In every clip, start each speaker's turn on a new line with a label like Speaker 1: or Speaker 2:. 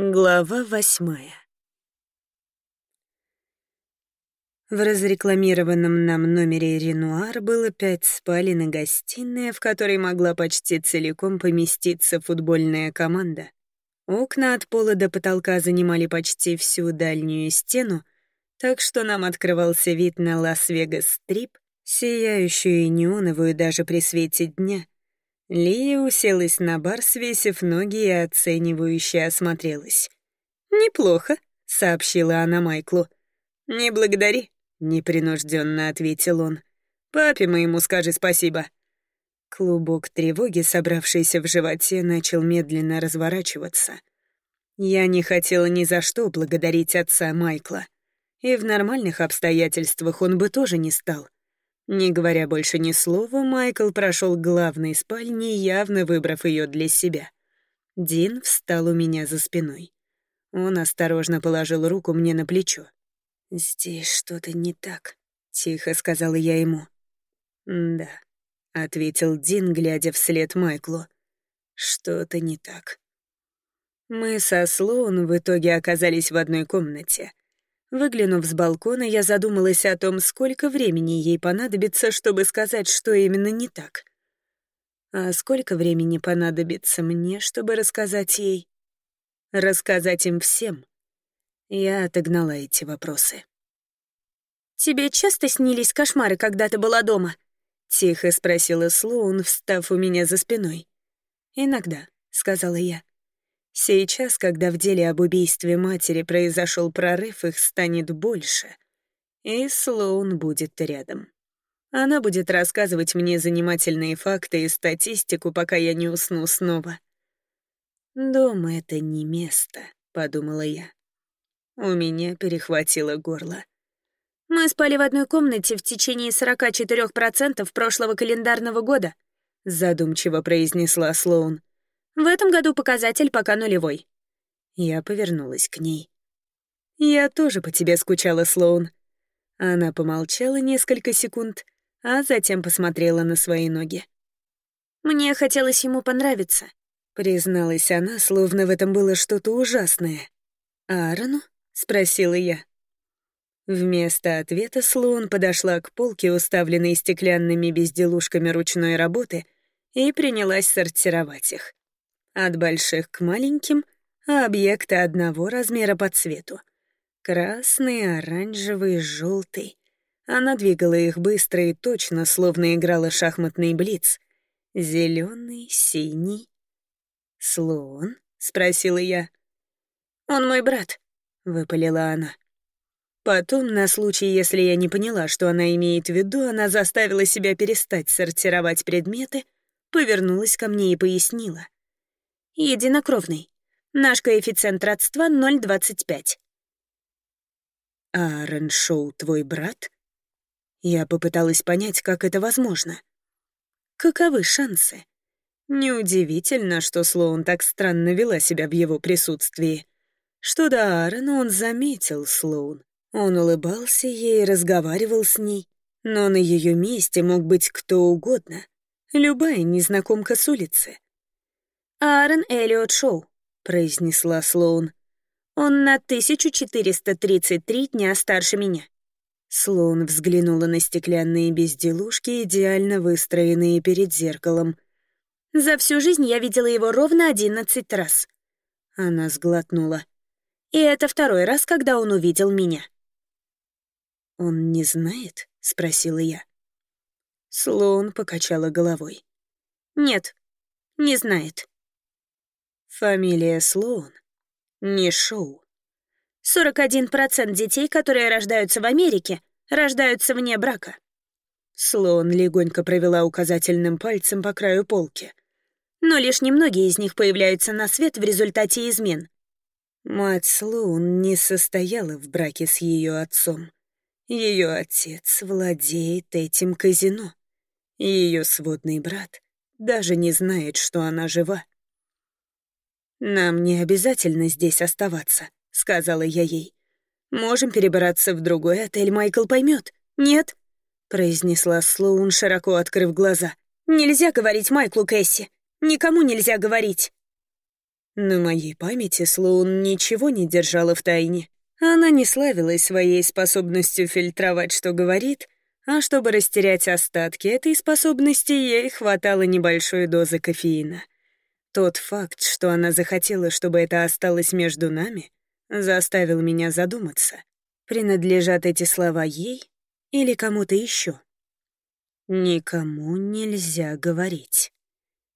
Speaker 1: Глава восьмая. В разрекламированном нам номере «Ренуар» было пять спален и гостиная, в которой могла почти целиком поместиться футбольная команда. Окна от пола до потолка занимали почти всю дальнюю стену, так что нам открывался вид на Лас-Вегас-стрип, сияющую и неоновую даже при свете дня — Лия уселась на бар, свесив ноги и оценивающе осмотрелась. «Неплохо», — сообщила она Майклу. «Не благодари», — непринужденно ответил он. «Папе моему скажи спасибо». Клубок тревоги, собравшийся в животе, начал медленно разворачиваться. Я не хотела ни за что благодарить отца Майкла. И в нормальных обстоятельствах он бы тоже не стал. Не говоря больше ни слова, Майкл прошел к главной спальне, явно выбрав ее для себя. Дин встал у меня за спиной. Он осторожно положил руку мне на плечо. «Здесь что-то не так», — тихо сказала я ему. «Да», — ответил Дин, глядя вслед Майклу. «Что-то не так». Мы со Слоун в итоге оказались в одной комнате. Выглянув с балкона, я задумалась о том, сколько времени ей понадобится, чтобы сказать, что именно не так. А сколько времени понадобится мне, чтобы рассказать ей? Рассказать им всем? Я отогнала эти вопросы. «Тебе часто снились кошмары, когда ты была дома?» — тихо спросила Слоун, встав у меня за спиной. «Иногда», — сказала я. Сейчас, когда в деле об убийстве матери произошел прорыв, их станет больше. И Слоун будет рядом. Она будет рассказывать мне занимательные факты и статистику, пока я не усну снова. «Дом — это не место», — подумала я. У меня перехватило горло. «Мы спали в одной комнате в течение 44% прошлого календарного года», — задумчиво произнесла Слоун. В этом году показатель пока нулевой. Я повернулась к ней. «Я тоже по тебе скучала, Слоун». Она помолчала несколько секунд, а затем посмотрела на свои ноги. «Мне хотелось ему понравиться», — призналась она, словно в этом было что-то ужасное. «Аарону?» — спросила я. Вместо ответа Слоун подошла к полке, уставленной стеклянными безделушками ручной работы, и принялась сортировать их от больших к маленьким, а объекты одного размера по цвету. Красный, оранжевый, желтый. Она двигала их быстро и точно, словно играла шахматный блиц. Зеленый, синий. «Слон?» — спросила я. «Он мой брат», — выпалила она. Потом, на случай, если я не поняла, что она имеет в виду, она заставила себя перестать сортировать предметы, повернулась ко мне и пояснила единокровный. Наш коэффициент родства — 0,25. А Реншоу твой брат? Я попыталась понять, как это возможно. Каковы шансы? Неудивительно, что Слоун так странно вела себя в его присутствии. Что до Аарона, он заметил Слоун. Он улыбался ей разговаривал с ней. Но на ее месте мог быть кто угодно. Любая незнакомка с улицы. «Аарон Эллиот Шоу», — произнесла Слоун. «Он на 1433 дня старше меня». Слоун взглянула на стеклянные безделушки, идеально выстроенные перед зеркалом. «За всю жизнь я видела его ровно одиннадцать раз». Она сглотнула. «И это второй раз, когда он увидел меня». «Он не знает?» — спросила я. Слоун покачала головой. «Нет, не знает». Фамилия Слоун. Не Шоу. 41% детей, которые рождаются в Америке, рождаются вне брака. Слоун легонько провела указательным пальцем по краю полки. Но лишь немногие из них появляются на свет в результате измен. Мать Слоун не состояла в браке с ее отцом. Ее отец владеет этим казино. Ее сводный брат даже не знает, что она жива. «Нам не обязательно здесь оставаться», — сказала я ей. «Можем перебраться в другой отель, Майкл поймет. Нет?» — произнесла Слоун, широко открыв глаза. «Нельзя говорить Майклу Кэсси. Никому нельзя говорить». На моей памяти Слоун ничего не держала в тайне. Она не славилась своей способностью фильтровать, что говорит, а чтобы растерять остатки этой способности, ей хватало небольшой дозы кофеина. Тот факт, что она захотела, чтобы это осталось между нами, заставил меня задуматься, принадлежат эти слова ей или кому-то еще. Никому нельзя говорить.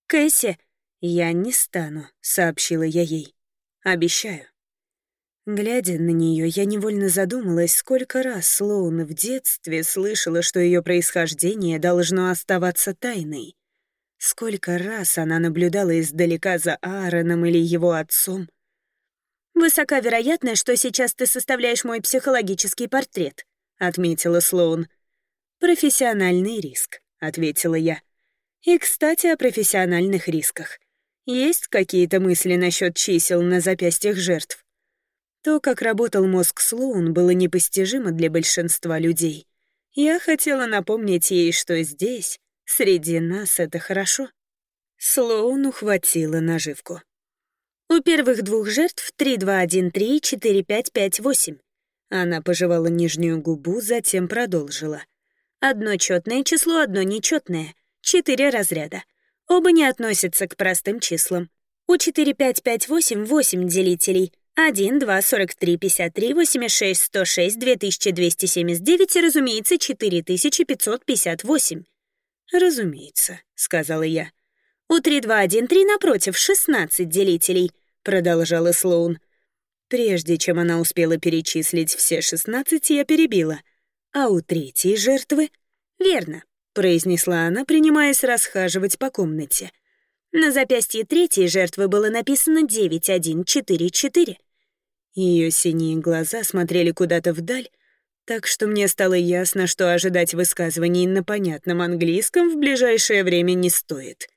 Speaker 1: «Кэсси, я не стану», — сообщила я ей. «Обещаю». Глядя на нее, я невольно задумалась, сколько раз Слоун в детстве слышала, что ее происхождение должно оставаться тайной. Сколько раз она наблюдала издалека за Аароном или его отцом. «Высока вероятность, что сейчас ты составляешь мой психологический портрет», — отметила Слоун. «Профессиональный риск», — ответила я. «И, кстати, о профессиональных рисках. Есть какие-то мысли насчет чисел на запястьях жертв?» То, как работал мозг Слоун, было непостижимо для большинства людей. Я хотела напомнить ей, что здесь, среди нас, это хорошо. Слоун ухватила наживку. У первых двух жертв 3-2-1-3-4-5-5-8. Она пожевала нижнюю губу, затем продолжила. Одно четное число, одно нечетное. Четыре разряда. Оба не относятся к простым числам. У 4, 5, 5, 8 — 8 делителей — 1, 2, 43, 53, 86, 106, 2279 и, разумеется, 4558. «Разумеется», — сказала я. «У 3213 напротив 16 делителей», — продолжала Слоун. Прежде чем она успела перечислить все 16, я перебила. «А у третьей жертвы?» «Верно», — произнесла она, принимаясь расхаживать по комнате. На запястье третьей жертвы было написано 9144. Ее синие глаза смотрели куда-то вдаль, так что мне стало ясно, что ожидать высказываний на понятном английском в ближайшее время не стоит.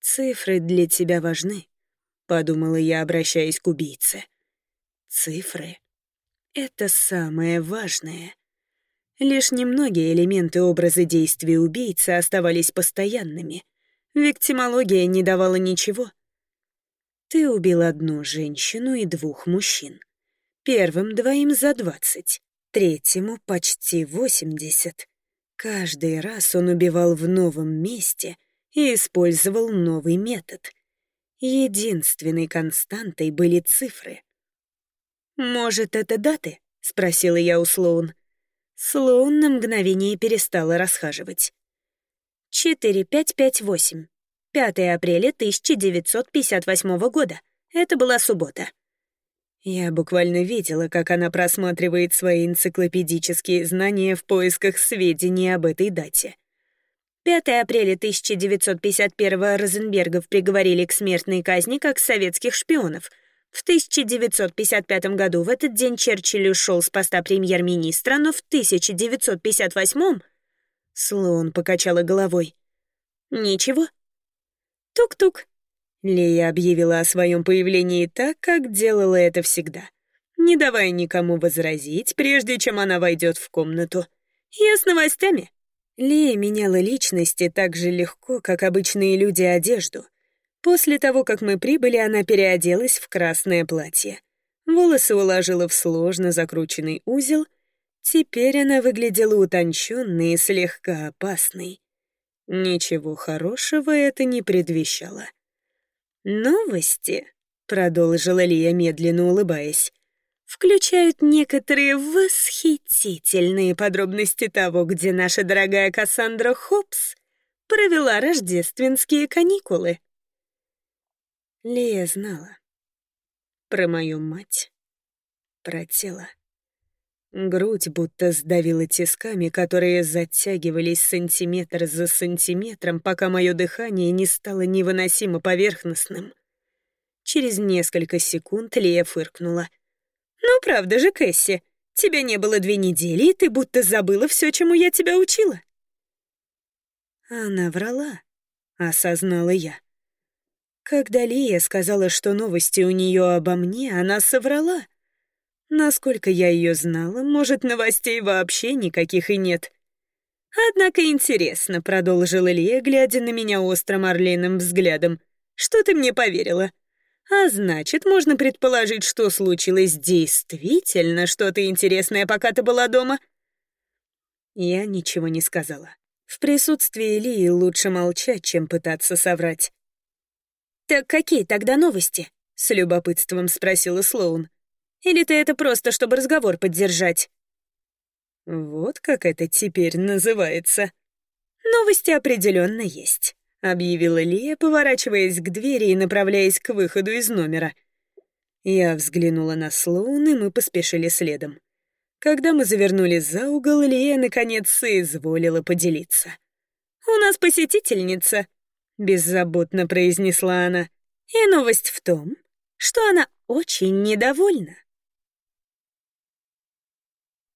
Speaker 1: «Цифры для тебя важны», — подумала я, обращаясь к убийце. «Цифры — это самое важное». Лишь немногие элементы образа действия убийцы оставались постоянными — Виктимология не давала ничего. Ты убил одну женщину и двух мужчин. Первым двоим за двадцать, третьему почти восемьдесят. Каждый раз он убивал в новом месте и использовал новый метод. Единственной константой были цифры. «Может, это даты?» — спросила я у Слоун. Слоун на мгновение перестала расхаживать. 4558. 5 апреля 1958 года. Это была суббота. Я буквально видела, как она просматривает свои энциклопедические знания в поисках сведений об этой дате. 5 апреля 1951 Розенбергов приговорили к смертной казни как советских шпионов. В 1955 году в этот день Черчилль ушел с поста премьер-министра, но в 1958 Слоун покачала головой. «Ничего». «Тук-тук». Лея объявила о своем появлении так, как делала это всегда, не давая никому возразить, прежде чем она войдет в комнату. «Я с новостями». Лея меняла личности так же легко, как обычные люди одежду. После того, как мы прибыли, она переоделась в красное платье. Волосы уложила в сложно закрученный узел — Теперь она выглядела утонченной и слегка опасной. Ничего хорошего это не предвещало. «Новости», — продолжила Лия, медленно улыбаясь, «включают некоторые восхитительные подробности того, где наша дорогая Кассандра Хопс провела рождественские каникулы». Лия знала про мою мать, про тело. Грудь будто сдавила тисками, которые затягивались сантиметр за сантиметром, пока мое дыхание не стало невыносимо поверхностным. Через несколько секунд Лия фыркнула. «Ну, правда же, Кэсси, тебя не было две недели, и ты будто забыла все, чему я тебя учила». Она врала, осознала я. Когда Лия сказала, что новости у нее обо мне, она соврала — Насколько я ее знала, может, новостей вообще никаких и нет. Однако интересно, продолжил Илья, глядя на меня острым орлиным взглядом. Что ты мне поверила? А значит, можно предположить, что случилось действительно что-то интересное, пока ты была дома. Я ничего не сказала. В присутствии Лии лучше молчать, чем пытаться соврать. «Так какие тогда новости?» — с любопытством спросила Слоун. «Или ты это просто, чтобы разговор поддержать?» «Вот как это теперь называется». «Новости определенно есть», — объявила Лия, поворачиваясь к двери и направляясь к выходу из номера. Я взглянула на Слоун, и мы поспешили следом. Когда мы завернули за угол, Лия наконец соизволила поделиться. «У нас посетительница», — беззаботно произнесла она. «И новость в том, что она очень недовольна».